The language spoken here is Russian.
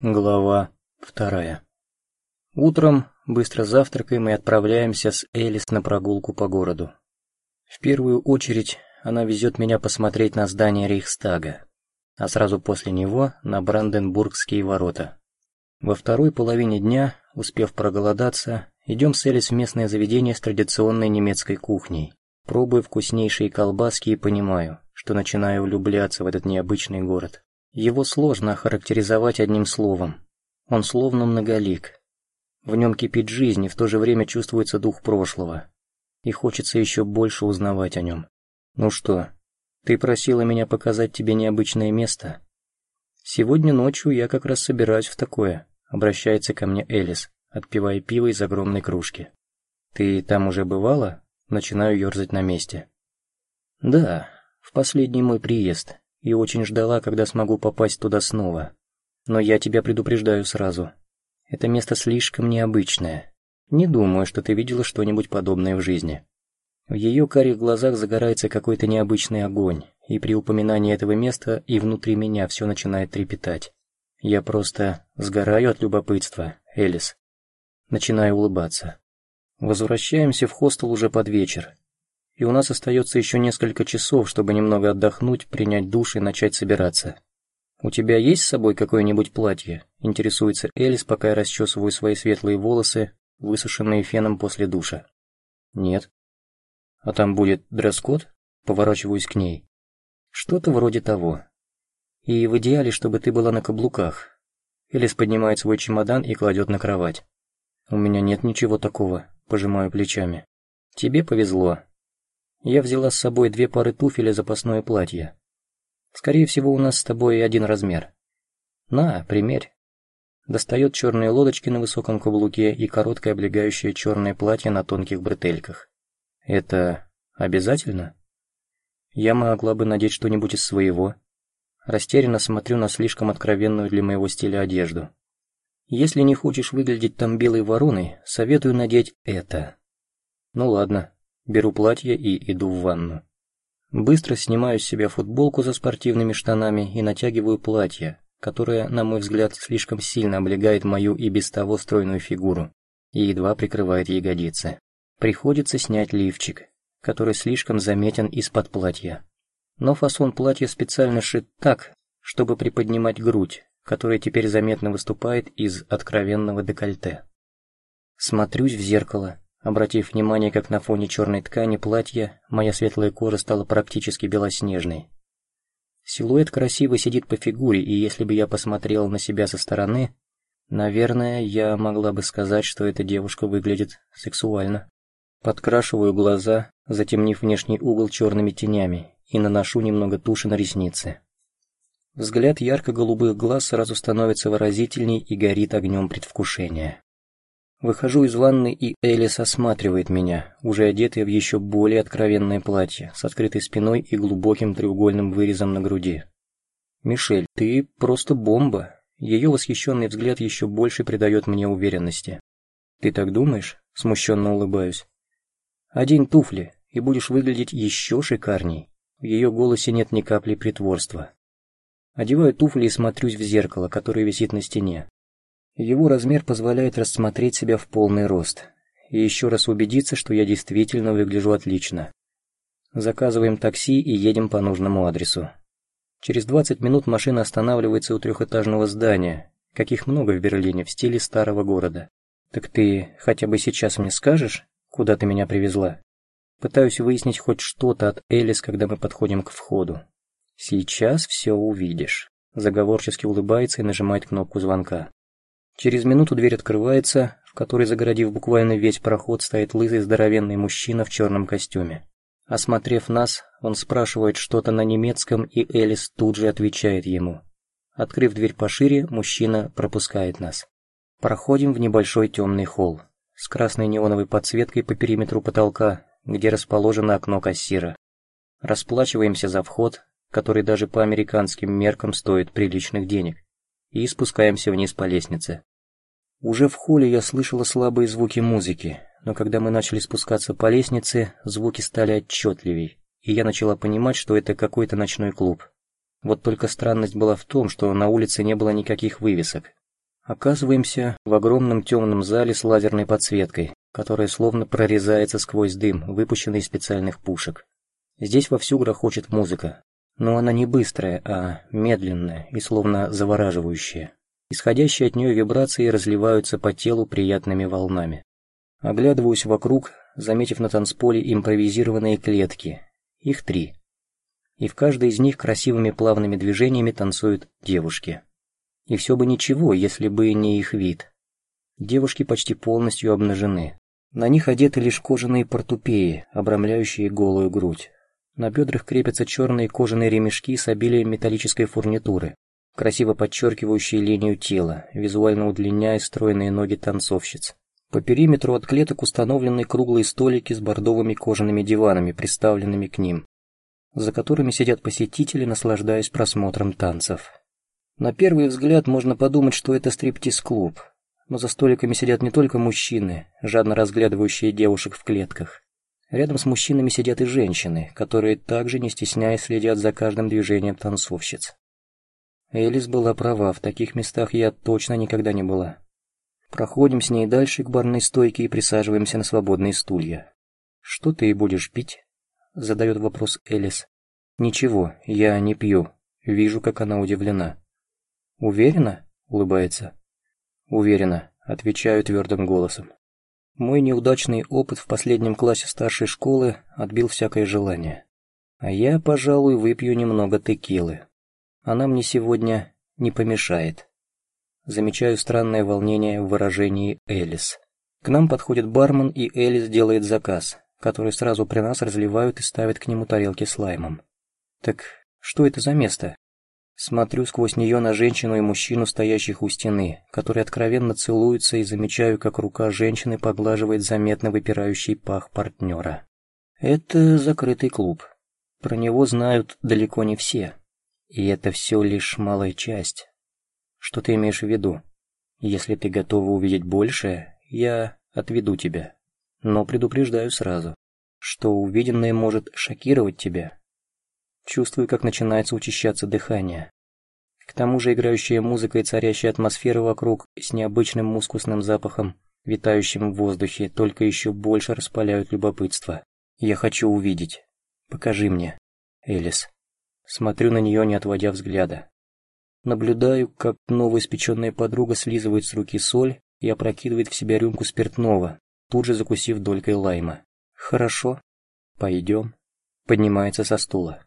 Глава вторая. Утром, быстро завтракаем и отправляемся с Элис на прогулку по городу. В первую очередь она везет меня посмотреть на здание Рейхстага, а сразу после него на Бранденбургские ворота. Во второй половине дня, успев проголодаться, идем с Элис в местное заведение с традиционной немецкой кухней. Пробую вкуснейшие колбаски и понимаю, что начинаю влюбляться в этот необычный город. Его сложно охарактеризовать одним словом. Он словно многолик. В нем кипит жизнь, и в то же время чувствуется дух прошлого. И хочется еще больше узнавать о нем. Ну что, ты просила меня показать тебе необычное место? Сегодня ночью я как раз собираюсь в такое, обращается ко мне Элис, отпивая пиво из огромной кружки. Ты там уже бывала? Начинаю ерзать на месте. Да, в последний мой приезд и очень ждала, когда смогу попасть туда снова. Но я тебя предупреждаю сразу. Это место слишком необычное. Не думаю, что ты видела что-нибудь подобное в жизни. В ее карих глазах загорается какой-то необычный огонь, и при упоминании этого места и внутри меня все начинает трепетать. Я просто сгораю от любопытства, Элис. Начинаю улыбаться. Возвращаемся в хостел уже под вечер, и у нас остается еще несколько часов, чтобы немного отдохнуть, принять душ и начать собираться. «У тебя есть с собой какое-нибудь платье?» – интересуется Элис, пока я расчесываю свои светлые волосы, высушенные феном после душа. «Нет». «А там будет дресс-код?» – поворачиваюсь к ней. «Что-то вроде того. И в идеале, чтобы ты была на каблуках». Элис поднимает свой чемодан и кладет на кровать. «У меня нет ничего такого», – пожимаю плечами. «Тебе повезло, я взяла с собой две пары туфель и запасное платье. Скорее всего, у нас с тобой один размер. На, примерь. Достает черные лодочки на высоком каблуке и короткое облегающее черное платье на тонких бретельках. Это обязательно? Я могла бы надеть что-нибудь из своего. Растерянно смотрю на слишком откровенную для моего стиля одежду. Если не хочешь выглядеть там белой вороной, советую надеть это. Ну ладно, беру платье и иду в ванну. Быстро снимаю с себя футболку со спортивными штанами и натягиваю платье, которое, на мой взгляд, слишком сильно облегает мою и без того стройную фигуру и едва прикрывает ягодицы. Приходится снять лифчик, который слишком заметен из-под платья. Но фасон платья специально шит так, чтобы приподнимать грудь, которая теперь заметно выступает из откровенного декольте. Смотрюсь в зеркало Обратив внимание, как на фоне черной ткани платья моя светлая кожа стала практически белоснежной. Силуэт красиво сидит по фигуре, и если бы я посмотрела на себя со стороны, наверное, я могла бы сказать, что эта девушка выглядит сексуально. Подкрашиваю глаза, затемнив внешний угол черными тенями, и наношу немного туши на ресницы. Взгляд ярко-голубых глаз сразу становится выразительней и горит огнем предвкушения. Выхожу из ванны, и Элис осматривает меня, уже одетая в еще более откровенное платье, с открытой спиной и глубоким треугольным вырезом на груди. «Мишель, ты просто бомба!» Ее восхищенный взгляд еще больше придает мне уверенности. «Ты так думаешь?» – смущенно улыбаюсь. «Одень туфли, и будешь выглядеть еще шикарней». В ее голосе нет ни капли притворства. Одеваю туфли и смотрюсь в зеркало, которое висит на стене. Его размер позволяет рассмотреть себя в полный рост и еще раз убедиться, что я действительно выгляжу отлично. Заказываем такси и едем по нужному адресу. Через 20 минут машина останавливается у трехэтажного здания, каких много в Берлине, в стиле старого города. «Так ты хотя бы сейчас мне скажешь, куда ты меня привезла?» Пытаюсь выяснить хоть что-то от Элис, когда мы подходим к входу. «Сейчас все увидишь», заговорчески улыбается и нажимает кнопку звонка. Через минуту дверь открывается, в которой, загородив буквально весь проход, стоит лысый здоровенный мужчина в черном костюме. Осмотрев нас, он спрашивает что-то на немецком, и Элис тут же отвечает ему. Открыв дверь пошире, мужчина пропускает нас. Проходим в небольшой темный холл с красной неоновой подсветкой по периметру потолка, где расположено окно кассира. Расплачиваемся за вход, который даже по американским меркам стоит приличных денег, и спускаемся вниз по лестнице. Уже в холле я слышала слабые звуки музыки, но когда мы начали спускаться по лестнице, звуки стали отчетливей, и я начала понимать, что это какой-то ночной клуб. Вот только странность была в том, что на улице не было никаких вывесок, Оказываемся в огромном темном зале с лазерной подсветкой, которая словно прорезается сквозь дым, выпущенный из специальных пушек. Здесь вовсю грохочет музыка, но она не быстрая, а медленная и словно завораживающая. Исходящие от нее вибрации разливаются по телу приятными волнами. Оглядываюсь вокруг, заметив на танцполе импровизированные клетки. Их три. И в каждой из них красивыми плавными движениями танцуют девушки. И все бы ничего, если бы не их вид. Девушки почти полностью обнажены. На них одеты лишь кожаные портупеи, обрамляющие голую грудь. На бедрах крепятся черные кожаные ремешки с обилием металлической фурнитуры, красиво подчеркивающие линию тела, визуально удлиняя стройные ноги танцовщиц. По периметру от клеток установлены круглые столики с бордовыми кожаными диванами, приставленными к ним, за которыми сидят посетители, наслаждаясь просмотром танцев. На первый взгляд можно подумать, что это стриптиз-клуб, но за столиками сидят не только мужчины, жадно разглядывающие девушек в клетках. Рядом с мужчинами сидят и женщины, которые также, не стесняясь, следят за каждым движением танцовщиц. Элис была права, в таких местах я точно никогда не была. Проходим с ней дальше к барной стойке и присаживаемся на свободные стулья. «Что ты будешь пить?» — задает вопрос Элис. «Ничего, я не пью». Вижу, как она удивлена. «Уверена?» — улыбается. «Уверена», — отвечаю твердым голосом. Мой неудачный опыт в последнем классе старшей школы отбил всякое желание. А я, пожалуй, выпью немного текилы. Она мне сегодня не помешает. Замечаю странное волнение в выражении Элис. К нам подходит бармен, и Элис делает заказ, который сразу при нас разливают и ставят к нему тарелки с лаймом. Так что это за место? Смотрю сквозь нее на женщину и мужчину, стоящих у стены, которые откровенно целуются, и замечаю, как рука женщины поглаживает заметно выпирающий пах партнера. Это закрытый клуб. Про него знают далеко не все. И это все лишь малая часть. Что ты имеешь в виду? Если ты готова увидеть большее, я отведу тебя. Но предупреждаю сразу, что увиденное может шокировать тебя Чувствую, как начинается учащаться дыхание. К тому же играющая музыка и царящая атмосфера вокруг с необычным мускусным запахом, витающим в воздухе, только еще больше распаляют любопытство. Я хочу увидеть. Покажи мне, Элис. Смотрю на нее, не отводя взгляда. Наблюдаю, как новоиспеченная подруга слизывает с руки соль и опрокидывает в себя рюмку спиртного, тут же закусив долькой лайма. «Хорошо. Пойдем». Поднимается со стула.